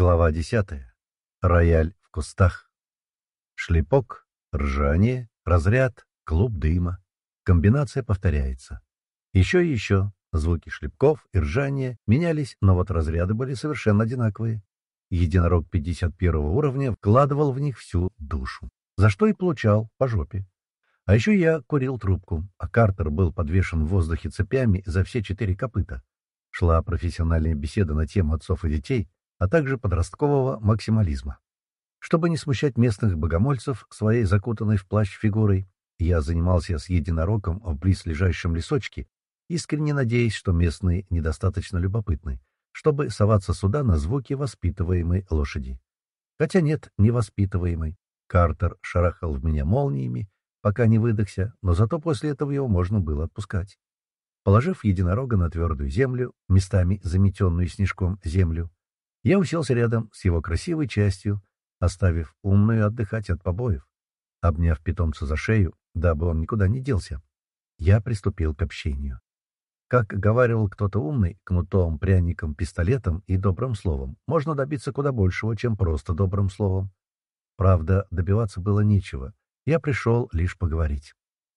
Глава десятая. Рояль в кустах. Шлепок, ржание, разряд, клуб дыма. Комбинация повторяется. Еще и еще. Звуки шлепков и ржания менялись, но вот разряды были совершенно одинаковые. Единорог 51 уровня вкладывал в них всю душу, за что и получал по жопе. А еще я курил трубку, а Картер был подвешен в воздухе цепями за все четыре копыта. Шла профессиональная беседа на тему отцов и детей — а также подросткового максимализма. Чтобы не смущать местных богомольцев своей закутанной в плащ фигурой, я занимался с единорогом в близлежащем лесочке, искренне надеясь, что местные недостаточно любопытны, чтобы соваться сюда на звуки воспитываемой лошади. Хотя нет, невоспитываемой. Картер шарахал в меня молниями, пока не выдохся, но зато после этого его можно было отпускать. Положив единорога на твердую землю, местами заметенную снежком землю, я уселся рядом с его красивой частью, оставив умную отдыхать от побоев. Обняв питомца за шею, дабы он никуда не делся, я приступил к общению. Как говаривал кто-то умный, кнутом, пряником, пистолетом и добрым словом можно добиться куда большего, чем просто добрым словом. Правда, добиваться было нечего. Я пришел лишь поговорить.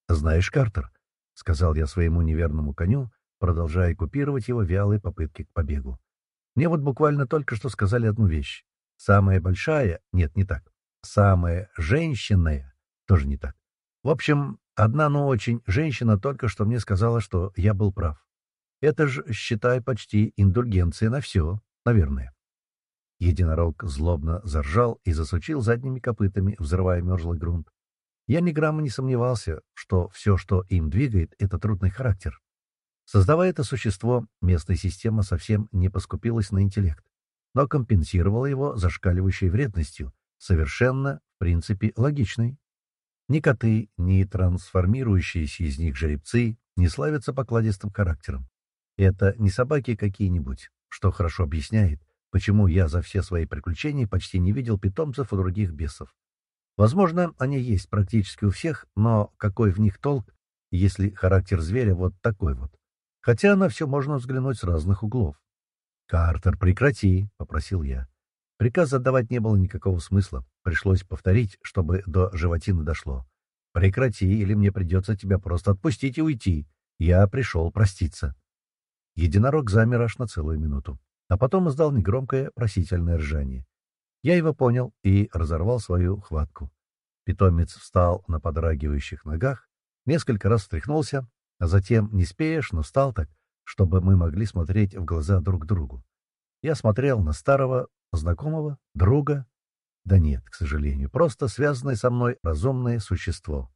«Знаешь, Картер», — сказал я своему неверному коню, продолжая купировать его вялые попытки к побегу. Мне вот буквально только что сказали одну вещь. Самая большая... Нет, не так. Самая женщинная... Тоже не так. В общем, одна, но очень женщина только что мне сказала, что я был прав. Это ж, считай, почти индульгенция на все, наверное. Единорог злобно заржал и засучил задними копытами, взрывая мерзлый грунт. Я ни грамма не сомневался, что все, что им двигает, — это трудный характер. Создавая это существо, местная система совсем не поскупилась на интеллект, но компенсировала его зашкаливающей вредностью, совершенно, в принципе, логичной. Ни коты, ни трансформирующиеся из них жеребцы не славятся покладистым характером. Это не собаки какие-нибудь, что хорошо объясняет, почему я за все свои приключения почти не видел питомцев у других бесов. Возможно, они есть практически у всех, но какой в них толк, если характер зверя вот такой вот? Хотя на все можно взглянуть с разных углов. «Картер, прекрати!» — попросил я. Приказ отдавать не было никакого смысла. Пришлось повторить, чтобы до животины дошло. «Прекрати, или мне придется тебя просто отпустить и уйти. Я пришел проститься». Единорог замер аж на целую минуту, а потом издал негромкое просительное ржание. Я его понял и разорвал свою хватку. Питомец встал на подрагивающих ногах, несколько раз встряхнулся, а затем неспешно встал так, чтобы мы могли смотреть в глаза друг другу. Я смотрел на старого, знакомого, друга. Да нет, к сожалению, просто связанное со мной разумное существо.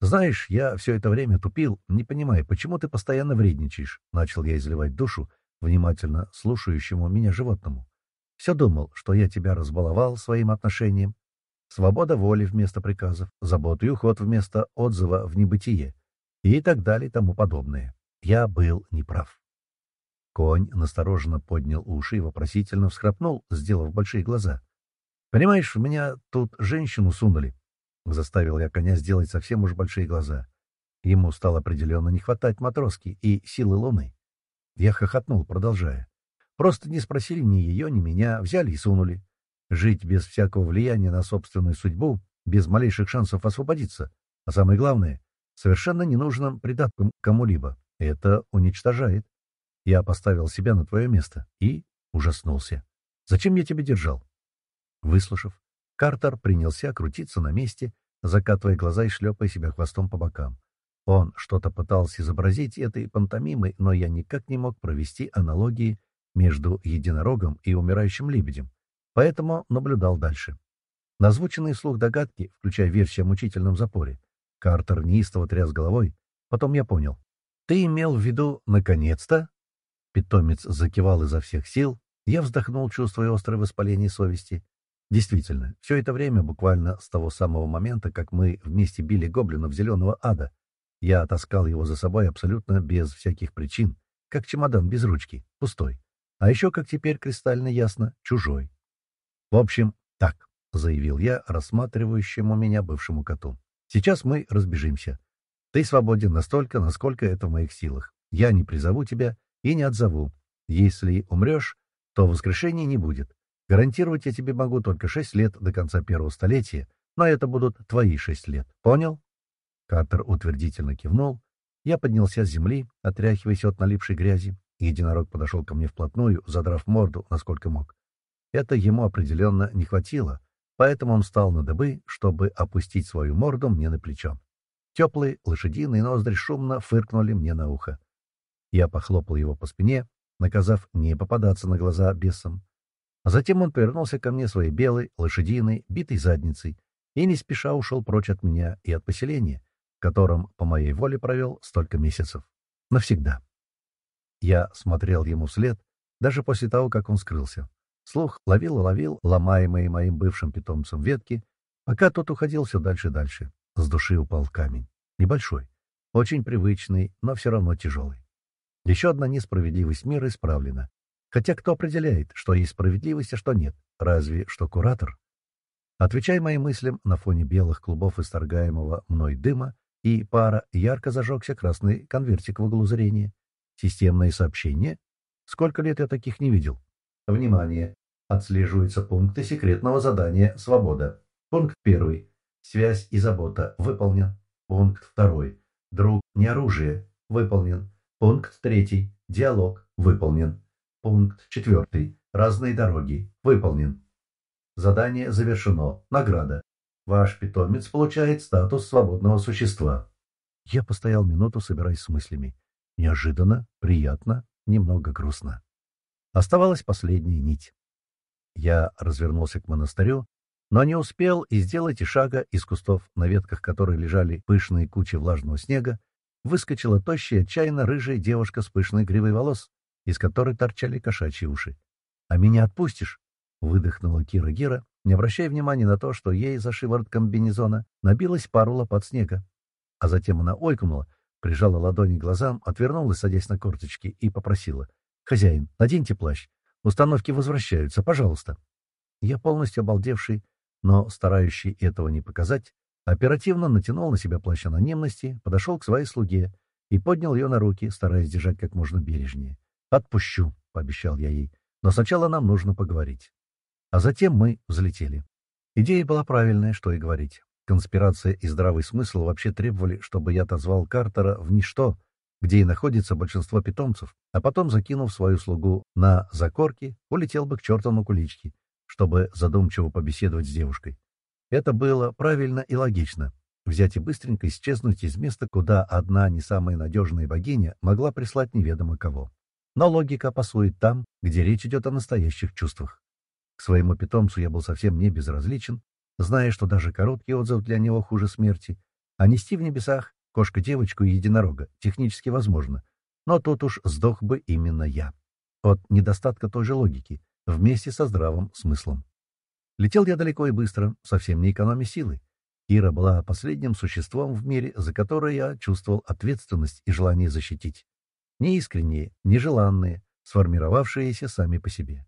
«Знаешь, я все это время тупил, не понимая, почему ты постоянно вредничаешь», — начал я изливать душу внимательно слушающему меня животному. «Все думал, что я тебя разбаловал своим отношением. Свобода воли вместо приказов, забота и уход вместо отзыва в небытие и так далее и тому подобное. Я был неправ. Конь настороженно поднял уши и вопросительно всхрапнул, сделав большие глаза. «Понимаешь, в меня тут женщину сунули». Заставил я коня сделать совсем уж большие глаза. Ему стало определенно не хватать матроски и силы луны. Я хохотнул, продолжая. Просто не спросили ни ее, ни меня, взяли и сунули. Жить без всякого влияния на собственную судьбу, без малейших шансов освободиться. А самое главное, совершенно ненужным придатком кому-либо. Это уничтожает. Я поставил себя на твое место и ужаснулся. Зачем я тебя держал? Выслушав, Картер принялся крутиться на месте, закатывая глаза и шлепая себя хвостом по бокам. Он что-то пытался изобразить этой пантомимой, но я никак не мог провести аналогии между единорогом и умирающим лебедем, поэтому наблюдал дальше. Назвученные вслух догадки, включая версию о мучительном запоре, Картер неистово тряс головой. Потом я понял. «Ты имел в виду «наконец-то»?» Питомец закивал изо всех сил. Я вздохнул, чувствуя острое воспаление совести. Действительно, все это время, буквально с того самого момента, как мы вместе били гоблинов зеленого ада, я таскал его за собой абсолютно без всяких причин, как чемодан без ручки, пустой. А еще, как теперь кристально ясно, чужой. В общем, так, — заявил я рассматривающему меня бывшему коту. Сейчас мы разбежимся. Ты свободен настолько, насколько это в моих силах. Я не призову тебя и не отзову. Если умрешь, то воскрешения не будет. Гарантировать я тебе могу только шесть лет до конца первого столетия, но это будут твои шесть лет. Понял?» Картер утвердительно кивнул. Я поднялся с земли, отряхиваясь от налипшей грязи. Единорог подошел ко мне вплотную, задрав морду, насколько мог. Это ему определенно не хватило, поэтому он встал на дыбы, чтобы опустить свою морду мне на плечо. Теплые лошадиные ноздри шумно фыркнули мне на ухо. Я похлопал его по спине, наказав не попадаться на глаза бесам. А затем он повернулся ко мне своей белой, лошадиной, битой задницей и не спеша ушел прочь от меня и от поселения, в котором по моей воле провел столько месяцев. Навсегда. Я смотрел ему вслед, даже после того, как он скрылся. Слух ловил и ловил ломаемые моим бывшим питомцем ветки, пока тот уходил все дальше и дальше. С души упал камень. Небольшой, очень привычный, но все равно тяжелый. Еще одна несправедливость мира исправлена. Хотя кто определяет, что есть справедливость, а что нет? Разве что куратор? Отвечая моим мыслям, на фоне белых клубов исторгаемого мной дыма и пара ярко зажегся красный конвертик в углу зрения. Системное сообщение? Сколько лет я таких не видел? Внимание! Отслеживаются пункты секретного задания «Свобода». Пункт первый. Связь и забота. Выполнен. Пункт второй. Друг не оружие. Выполнен. Пункт третий. Диалог. Выполнен. Пункт четвертый. Разные дороги. Выполнен. Задание завершено. Награда. Ваш питомец получает статус свободного существа. Я постоял минуту, собираясь с мыслями. Неожиданно, приятно, немного грустно. Оставалась последняя нить. Я развернулся к монастырю, но не успел и сделать и шага из кустов, на ветках которых лежали пышные кучи влажного снега, выскочила тощая, отчаянно рыжая девушка с пышной гривой волос, из которой торчали кошачьи уши. «А меня отпустишь?» — выдохнула Кира Гера, не обращая внимания на то, что ей за шиворот комбинезона набилась пару лопат снега. А затем она ойкнула, прижала ладони к глазам, отвернулась, садясь на корточки, и попросила. «Хозяин, наденьте плащ. Установки возвращаются, пожалуйста». Я, полностью обалдевший, но старающий этого не показать, оперативно натянул на себя плащ анонимности, подошел к своей слуге и поднял ее на руки, стараясь держать как можно бережнее. «Отпущу», — пообещал я ей, — «но сначала нам нужно поговорить». А затем мы взлетели. Идея была правильная, что и говорить. Конспирация и здравый смысл вообще требовали, чтобы я отозвал Картера в ничто, где и находится большинство питомцев, а потом, закинув свою слугу на закорки, улетел бы к чертову куличке, чтобы задумчиво побеседовать с девушкой. Это было правильно и логично — взять и быстренько исчезнуть из места, куда одна не самая надежная богиня могла прислать неведомо кого. Но логика пасует там, где речь идет о настоящих чувствах. К своему питомцу я был совсем не безразличен, зная, что даже короткий отзыв для него хуже смерти, а нести в небесах Кошка-девочку и единорога технически возможно, но тут уж сдох бы именно я. От недостатка той же логики, вместе со здравым смыслом. Летел я далеко и быстро, совсем не экономя силы. Ира была последним существом в мире, за которое я чувствовал ответственность и желание защитить. Неискренние, нежеланные, сформировавшиеся сами по себе.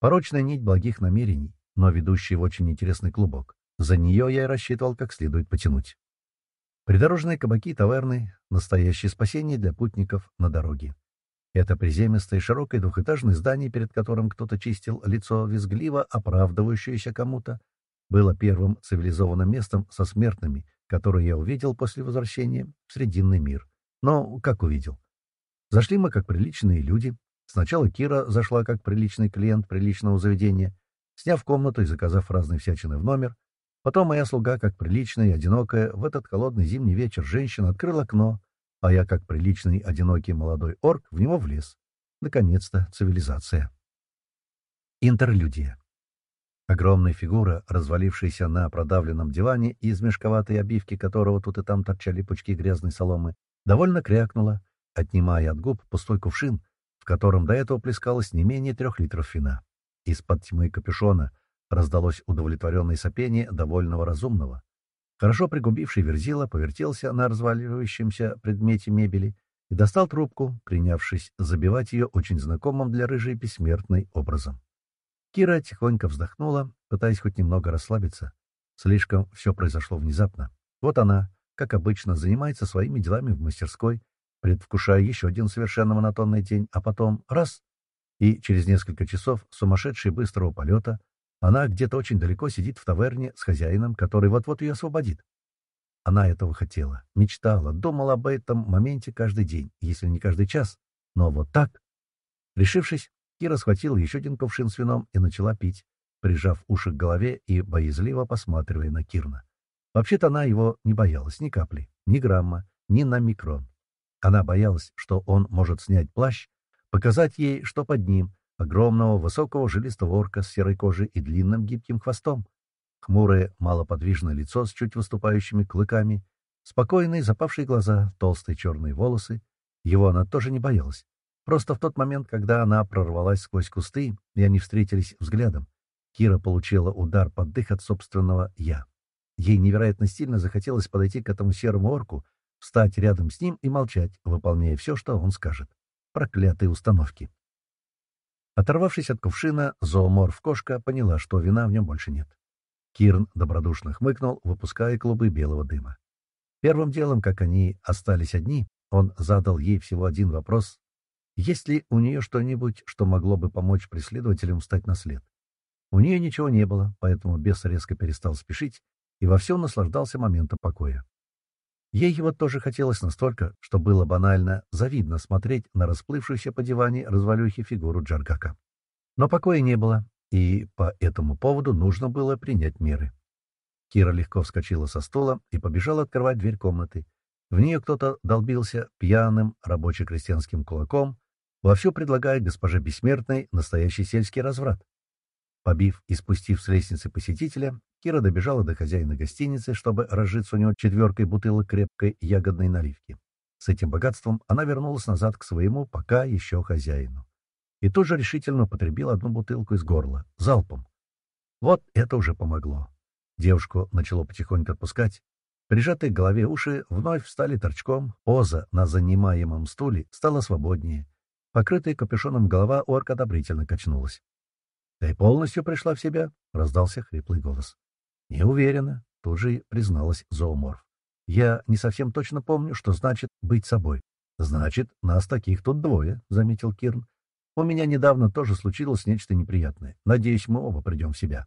Порочная нить благих намерений, но ведущая в очень интересный клубок. За нее я и рассчитывал как следует потянуть. Придорожные кабаки и таверны — настоящее спасение для путников на дороге. Это приземистое широкое двухэтажное здание, перед которым кто-то чистил лицо визгливо, оправдывающееся кому-то, было первым цивилизованным местом со смертными, которое я увидел после возвращения в Срединный мир. Но как увидел? Зашли мы как приличные люди. Сначала Кира зашла как приличный клиент приличного заведения, сняв комнату и заказав разные всячины в номер, Потом моя слуга, как приличная и одинокая, в этот холодный зимний вечер женщина открыла окно, а я, как приличный, одинокий молодой орк, в него влез. Наконец-то цивилизация. Интерлюдия. Огромная фигура, развалившаяся на продавленном диване, из мешковатой обивки которого тут и там торчали пучки грязной соломы, довольно крякнула, отнимая от губ пустой кувшин, в котором до этого плескалось не менее трех литров вина. Из-под тьмы капюшона Раздалось удовлетворенное сопение довольного разумного. Хорошо пригубивший верзила повертелся на разваливающемся предмете мебели и достал трубку, принявшись забивать ее очень знакомым для рыжей бессмертной образом. Кира тихонько вздохнула, пытаясь хоть немного расслабиться. Слишком все произошло внезапно. Вот она, как обычно, занимается своими делами в мастерской, предвкушая еще один совершенно монотонный день, а потом — раз И через несколько часов сумасшедшей быстрого полета она где-то очень далеко сидит в таверне с хозяином, который вот-вот ее освободит. Она этого хотела, мечтала, думала об этом моменте каждый день, если не каждый час. Но вот так... Решившись, Кира схватила еще один кувшин с вином и начала пить, прижав уши к голове и боязливо посматривая на Кирна. Вообще-то она его не боялась ни капли, ни грамма, ни на микрон. Она боялась, что он может снять плащ, показать ей, что под ним, огромного высокого жилистого орка с серой кожей и длинным гибким хвостом, Хмурое, малоподвижное лицо с чуть выступающими клыками, спокойные запавшие глаза, толстые черные волосы. Его она тоже не боялась. Просто в тот момент, когда она прорвалась сквозь кусты, и они встретились взглядом, Кира получила удар под дых от собственного «я». Ей невероятно сильно захотелось подойти к этому серому орку, встать рядом с ним и молчать, выполняя все, что он скажет. Проклятые установки. Оторвавшись от кувшина, зооморф-кошка поняла, что вина в нем больше нет. Кирн добродушно хмыкнул, выпуская клубы белого дыма. Первым делом, как они остались одни, он задал ей всего один вопрос. Есть ли у нее что-нибудь, что могло бы помочь преследователям встать на след? У нее ничего не было, поэтому бес резко перестал спешить и во всем наслаждался моментом покоя. Ей его тоже хотелось настолько, что было банально завидно смотреть на расплывшуюся по диване развалюхи фигуру Джаргака. Но покоя не было, и по этому поводу нужно было принять меры. Кира легко вскочила со стула и побежала открывать дверь комнаты. В нее кто-то долбился пьяным рабоче-крестьянским кулаком, вовсю предлагая госпоже Бессмертной настоящий сельский разврат. Побив и спустив с лестницы посетителя, Кира добежала до хозяина гостиницы, чтобы разжиться у него четверкой бутылок крепкой ягодной наливки. С этим богатством она вернулась назад к своему пока еще хозяину и тут же решительно употребил одну бутылку из горла, залпом. Вот это уже помогло. Девушку начало потихоньку отпускать. Прижатые к голове уши вновь встали торчком, поза на занимаемом стуле стала свободнее. Покрытая капюшоном голова орка одобрительно качнулась. — Ты полностью пришла в себя? — раздался хриплый голос. — Не уверена, — тут же призналась зооморф. — Я не совсем точно помню, что значит быть собой. — Значит, нас таких тут двое, — заметил Кирн. У меня недавно тоже случилось нечто неприятное. Надеюсь, мы оба придем в себя.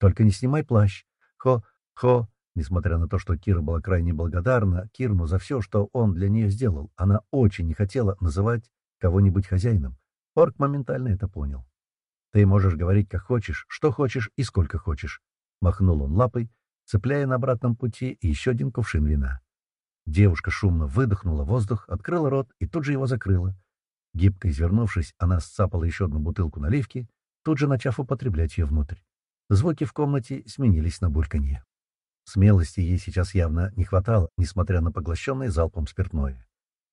Только не снимай плащ. Хо, хо. Несмотря на то, что Кира была крайне благодарна Кирну за все, что он для нее сделал, она очень не хотела называть кого-нибудь хозяином. Орк моментально это понял. «Ты можешь говорить, как хочешь, что хочешь и сколько хочешь», — махнул он лапой, цепляя на обратном пути еще один кувшин вина. Девушка шумно выдохнула воздух, открыла рот и тут же его закрыла. Гибко извернувшись, она сцапала еще одну бутылку наливки, тут же начав употреблять ее внутрь. Звуки в комнате сменились на бульканье. Смелости ей сейчас явно не хватало, несмотря на поглощенное залпом спиртное.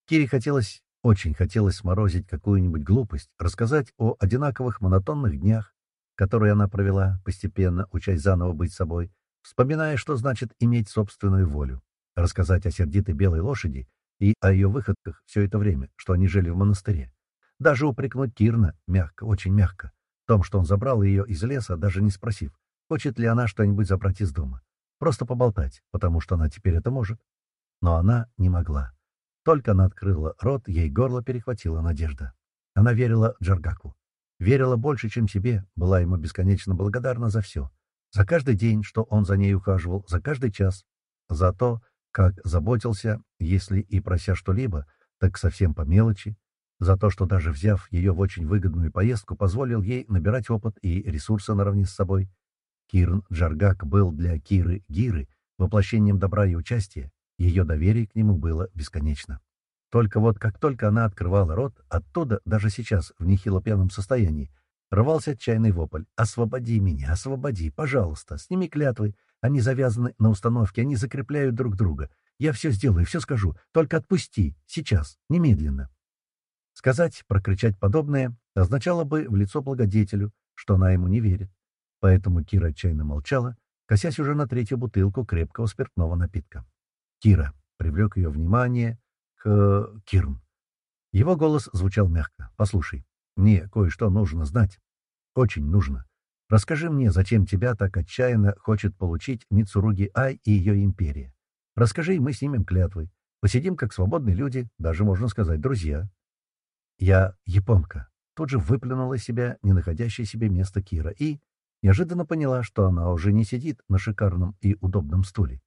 Кире хотелось, очень хотелось сморозить какую-нибудь глупость, рассказать о одинаковых монотонных днях, которые она провела, постепенно учась заново быть собой, вспоминая, что значит иметь собственную волю, рассказать о сердитой белой лошади и о ее выходках все это время, что они жили в монастыре. Даже упрекнуть Кирна, мягко, очень мягко, в том, что он забрал ее из леса, даже не спросив, хочет ли она что-нибудь забрать из дома. Просто поболтать, потому что она теперь это может. Но она не могла. Только она открыла рот, ей горло перехватила надежда. Она верила Джаргаку. Верила больше, чем себе, была ему бесконечно благодарна за все. За каждый день, что он за ней ухаживал, за каждый час. За то, как заботился, если и прося что-либо, так совсем по мелочи, за то, что даже взяв ее в очень выгодную поездку, позволил ей набирать опыт и ресурсы наравне с собой. Кирн Джаргак был для Киры Гиры воплощением добра и участия, ее доверие к нему было бесконечно. Только вот как только она открывала рот, оттуда, даже сейчас, в нехило пьяном состоянии, рвался отчаянный вопль «Освободи меня, освободи, пожалуйста, сними клятвы, они завязаны на установке, они закрепляют друг друга. Я все сделаю, все скажу, только отпусти, сейчас, немедленно». Сказать, прокричать подобное означало бы в лицо благодетелю, что она ему не верит. Поэтому Кира отчаянно молчала, косясь уже на третью бутылку крепкого спиртного напитка. «Кира!» — привлек ее внимание к Кирн. Его голос звучал мягко. «Послушай, мне кое-что нужно знать. Очень нужно. Расскажи мне, зачем тебя так отчаянно хочет получить Мицуруги Ай и ее империя. Расскажи, и мы снимем клятвы. Посидим как свободные люди, даже, можно сказать, друзья. «Я японка», тут же выплюнула себя не находящее себе место Кира и неожиданно поняла, что она уже не сидит на шикарном и удобном стуле.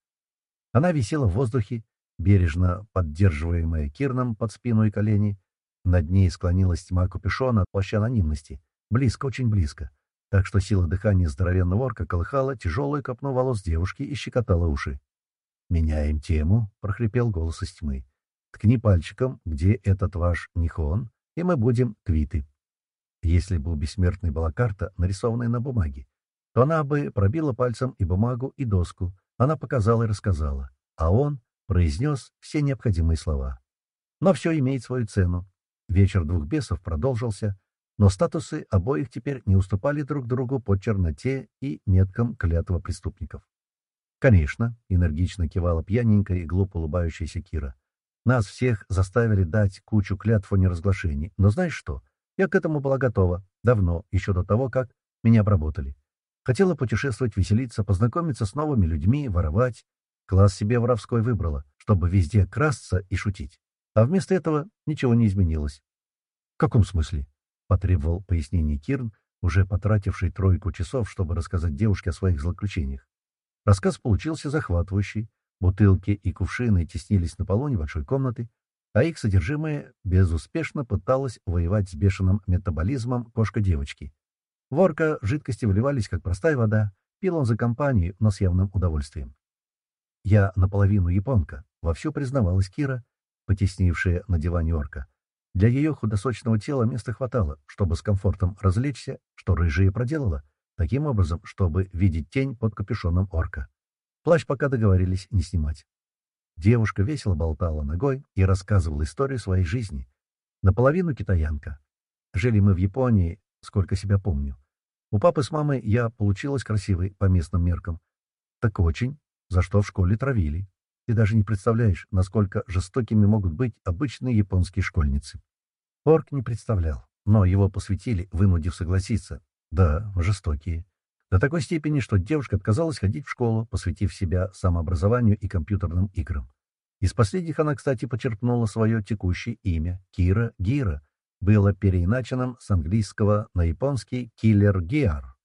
Она висела в воздухе, бережно поддерживаемая Кирном под спину и колени. Над ней склонилась тьма капюшона от плаща анонимности. Близко, очень близко. Так что сила дыхания здоровенного орка колыхала тяжелую копну волос девушки и щекотала уши. «Меняем тему», — прохрипел голос из тьмы. «Ткни пальчиком, где этот ваш Нихон, и мы будем квиты». Если бы у бессмертной была карта, нарисованная на бумаге, то она бы пробила пальцем и бумагу, и доску. Она показала и рассказала. А он произнес все необходимые слова. Но все имеет свою цену. Вечер двух бесов продолжился, но статусы обоих теперь не уступали друг другу по черноте и меткам клятва преступников. «Конечно», — энергично кивала пьяненькая и глупо улыбающаяся Кира. «Нас всех заставили дать кучу клятв о неразглашении. Но знаешь что? Я к этому была готова. Давно, еще до того, как меня обработали. Хотела путешествовать, веселиться, познакомиться с новыми людьми, воровать. Класс себе воровской выбрала, чтобы везде красться и шутить. А вместо этого ничего не изменилось. — В каком смысле? — потребовал пояснений Кирн, уже потративший тройку часов, чтобы рассказать девушке о своих злоключениях. Рассказ получился захватывающий. Бутылки и кувшины теснились на полу небольшой комнаты, а их содержимое безуспешно пыталась воевать с бешеным метаболизмом кошка-девочки. Ворка жидкости вливались, как простая вода, пил он за компанию, но с явным удовольствием. «Я наполовину японка», — вовсю признавалась Кира, потеснившая на диване орка. Для ее худосочного тела места хватало, чтобы с комфортом развлечься, что рыжая проделала — таким образом, чтобы видеть тень под капюшоном орка. Плащ пока договорились не снимать. Девушка весело болтала ногой и рассказывала историю своей жизни. Наполовину китаянка. Жили мы в Японии, сколько себя помню. У папы с мамой я получилась красивой по местным меркам. Так очень, за что в школе травили. Ты даже не представляешь, насколько жестокими могут быть обычные японские школьницы. Орк не представлял, но его посвятили, вынудив согласиться, да, жестокие. До такой степени, что девушка отказалась ходить в школу, посвятив себя самообразованию и компьютерным играм. Из последних она, кстати, почерпнула свое текущее имя — Кира Гира, было переиначенным с английского на японский «Киллер Гиар».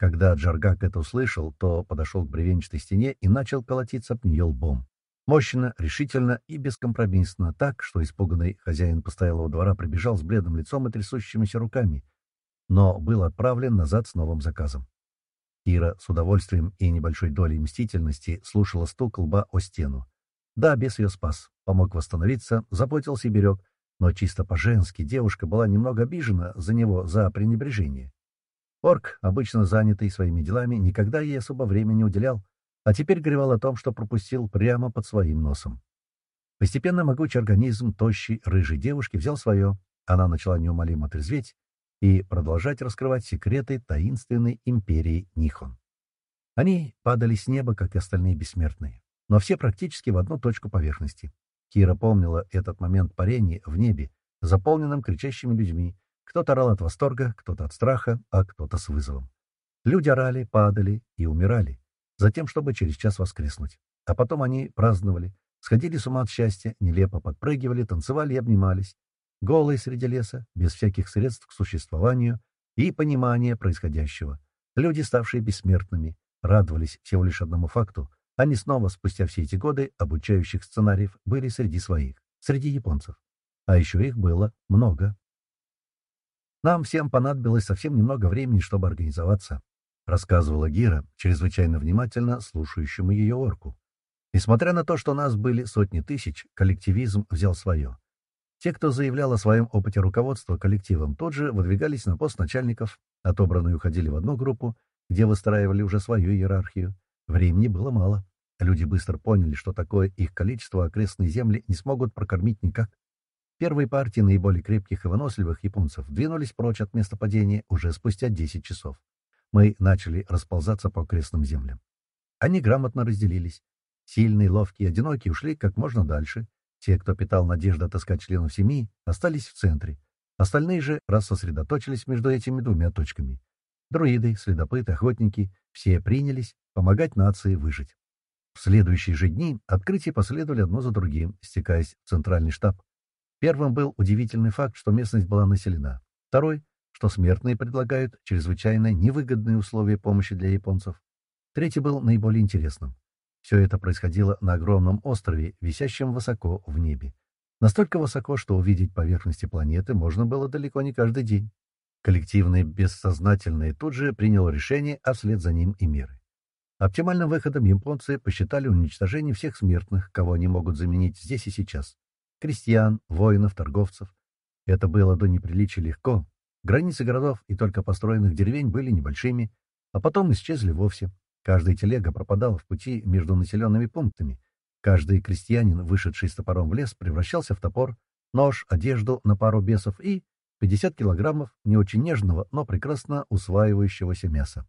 Когда Джаргак это услышал, то подошел к бревенчатой стене и начал колотиться об нее лбом. Мощно, решительно и бескомпромиссно, так, что испуганный хозяин постоялого двора прибежал с бледным лицом и трясущимися руками — но был отправлен назад с новым заказом. Кира с удовольствием и небольшой долей мстительности слушала стук лба о стену. Да, бес ее спас, помог восстановиться, заботился и берег, но чисто по-женски девушка была немного обижена за него за пренебрежение. Орк, обычно занятый своими делами, никогда ей особо времени уделял, а теперь горевал о том, что пропустил прямо под своим носом. Постепенно могучий организм тощей рыжей девушки взял свое, она начала неумолимо трезветь, и продолжать раскрывать секреты таинственной империи Нихон. Они падали с неба, как и остальные бессмертные, но все практически в одну точку поверхности. Кира помнила этот момент парения в небе, заполненном кричащими людьми. Кто-то орал от восторга, кто-то от страха, а кто-то с вызовом. Люди орали, падали и умирали, затем, чтобы через час воскреснуть. А потом они праздновали, сходили с ума от счастья, нелепо подпрыгивали, танцевали и обнимались, голые среди леса, без всяких средств к существованию и понимания происходящего. Люди, ставшие бессмертными, радовались всего лишь одному факту. Они снова, спустя все эти годы обучающих сценариев, были среди своих, среди японцев. А еще их было много. «Нам всем понадобилось совсем немного времени, чтобы организоваться», рассказывала Гира, чрезвычайно внимательно слушающему ее орку. Несмотря на то, что нас были сотни тысяч, коллективизм взял свое. Те, кто заявлял о своем опыте руководства коллективом, тут же выдвигались на пост начальников, отобранные уходили в одну группу, где выстраивали уже свою иерархию. Времени было мало. Люди быстро поняли, что такое их количество окрестные земли не смогут прокормить никак. Первые партии наиболее крепких и выносливых японцев двинулись прочь от места падения уже спустя 10 часов. Мы начали расползаться по окрестным землям. Они грамотно разделились. Сильные, ловкие, одинокие ушли как можно дальше — те, кто питал надежду отыскать членов семьи, остались в центре. Остальные же раз сосредоточились между этими двумя точками. Друиды, следопыты, охотники — все принялись помогать нации выжить. В следующие же дни открытия последовали одно за другим, стекаясь в центральный штаб. Первым был удивительный факт, что местность была населена. Второй, что смертные предлагают чрезвычайно невыгодные условия помощи для японцев. Третий был наиболее интересным. Все это происходило на огромном острове, висящем высоко в небе. Настолько высоко, что увидеть поверхности планеты можно было далеко не каждый день. Коллективное бессознательное тут же приняло решение, а вслед за ним и меры. Оптимальным выходом японцы посчитали уничтожение всех смертных, кого они могут заменить здесь и сейчас. Крестьян, воинов, торговцев. Это было до неприличия легко. Границы городов и только построенных деревень были небольшими, а потом исчезли вовсе. Каждая телега пропадала в пути между населенными пунктами. Каждый крестьянин, вышедший с топором в лес, превращался в топор, нож, одежду на пару бесов и 50 килограммов не очень нежного, но прекрасно усваивающегося мяса.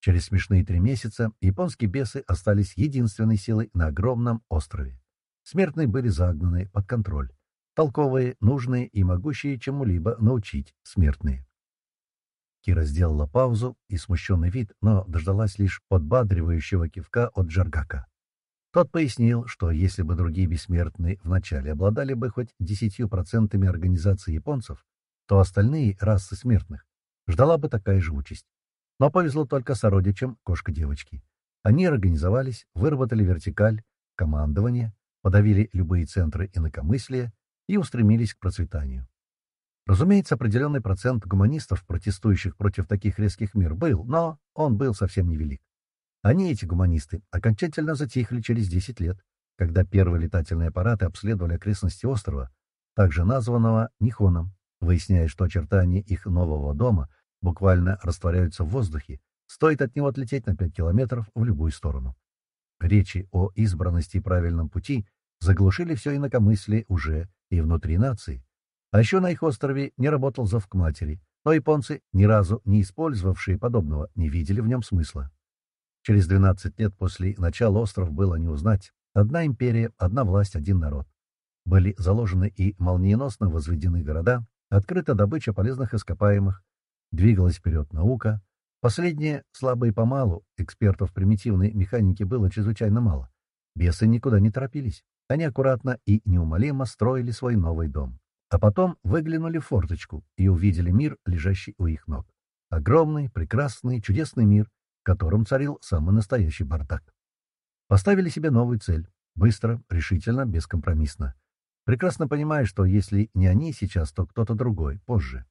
Через смешные три месяца японские бесы остались единственной силой на огромном острове. Смертные были загнаны под контроль. Толковые, нужные и могущие чему-либо научить смертные. Кира сделала паузу и смущенный вид, но дождалась лишь подбадривающего кивка от Джаргака. Тот пояснил, что если бы другие бессмертные вначале обладали бы хоть десятью процентами организации японцев, то остальные расы смертных ждала бы такая же участь. Но повезло только сородичам кошка-девочки. Они организовались, выработали вертикаль, командование, подавили любые центры инакомыслия и устремились к процветанию. Разумеется, определенный процент гуманистов, протестующих против таких резких мер, был, но он был совсем невелик. Они, эти гуманисты, окончательно затихли через 10 лет, когда первые летательные аппараты обследовали окрестности острова, также названного Нихоном, выясняя, что очертания их нового дома буквально растворяются в воздухе, стоит от него отлететь на 5 километров в любую сторону. Речи о избранности и правильном пути заглушили все инакомыслие уже и внутри нации. А еще на их острове не работал зов к матери, но японцы, ни разу не использовавшие подобного, не видели в нем смысла. Через 12 лет после начала остров было не узнать. Одна империя, одна власть, один народ. Были заложены и молниеносно возведены города, Открыта добыча полезных ископаемых. Двигалась вперед наука. Последнее, слабо и помалу, экспертов примитивной механики было чрезвычайно мало. Бесы никуда не торопились. Они аккуратно и неумолимо строили свой новый дом. А потом выглянули в форточку и увидели мир, лежащий у их ног. Огромный, прекрасный, чудесный мир, в котором царил самый настоящий бардак. Поставили себе новую цель. Быстро, решительно, бескомпромиссно прекрасно понимая, что если не они сейчас, то кто-то другой, позже.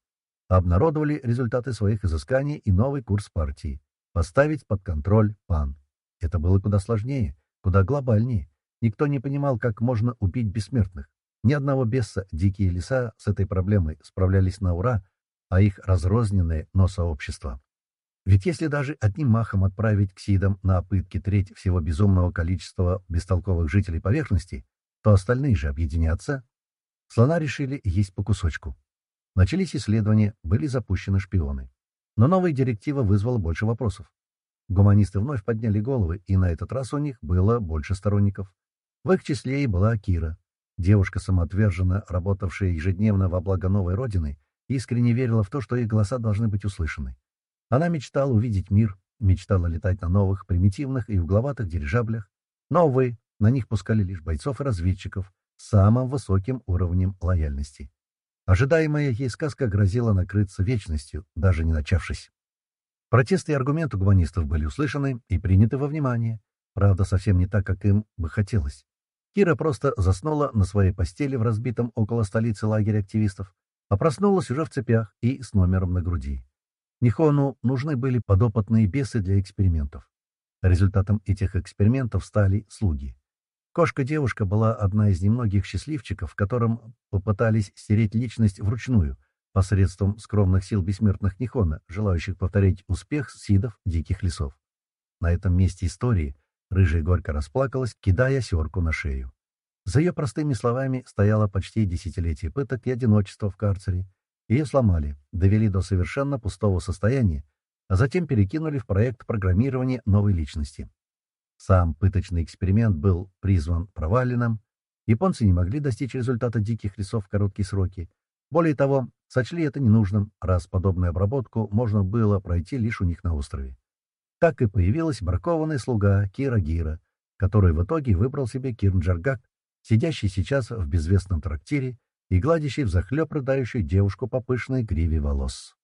Обнародовали результаты своих изысканий и новый курс партии. Поставить под контроль ПАН. Это было куда сложнее, куда глобальнее. Никто не понимал, как можно убить бессмертных. Ни одного беса дикие леса с этой проблемой справлялись на ура, а их разрозненное, но сообщество. Ведь если даже одним махом отправить к Сидам на пытки треть всего безумного количества бестолковых жителей поверхности, то остальные же объединятся. Слона решили есть по кусочку. Начались исследования, были запущены шпионы. Но новая директива вызвала больше вопросов. Гуманисты вновь подняли головы, и на этот раз у них было больше сторонников. В их числе и была Кира. Девушка, самоотверженно работавшая ежедневно во благо новой родины, искренне верила в то, что их голоса должны быть услышаны. Она мечтала увидеть мир, мечтала летать на новых, примитивных и угловатых дирижаблях. Но, увы, на них пускали лишь бойцов и разведчиков с самым высоким уровнем лояльности. Ожидаемая ей сказка грозила накрыться вечностью, даже не начавшись. Протесты и аргументы гуманистов были услышаны и приняты во внимание. Правда, совсем не так, как им бы хотелось. Кира просто заснула на своей постели в разбитом около столицы лагере активистов, а проснулась уже в цепях и с номером на груди. Нихону нужны были подопытные бесы для экспериментов. Результатом этих экспериментов стали слуги. Кошка-девушка была одна из немногих счастливчиков, которым попытались стереть личность вручную, посредством скромных сил бессмертных Нихона, желающих повторить успех сидов диких лесов. На этом месте истории рыжая горько расплакалась, кидая серку на шею. За ее простыми словами стояло почти десятилетие пыток и одиночества в карцере. Ее сломали, довели до совершенно пустого состояния, а затем перекинули в проект программирования новой личности. Сам пыточный эксперимент был призван проваленным. Японцы не могли достичь результата диких лесов в короткие сроки. Более того, сочли это ненужным, раз подобную обработку можно было пройти лишь у них на острове. Так и появилась бракованная слуга Кира Гира, который в итоге выбрал себе Кирнджаргак, сидящий сейчас в безвестном трактире и гладящий взахлеб рыдающую девушку по пышной гриве волос.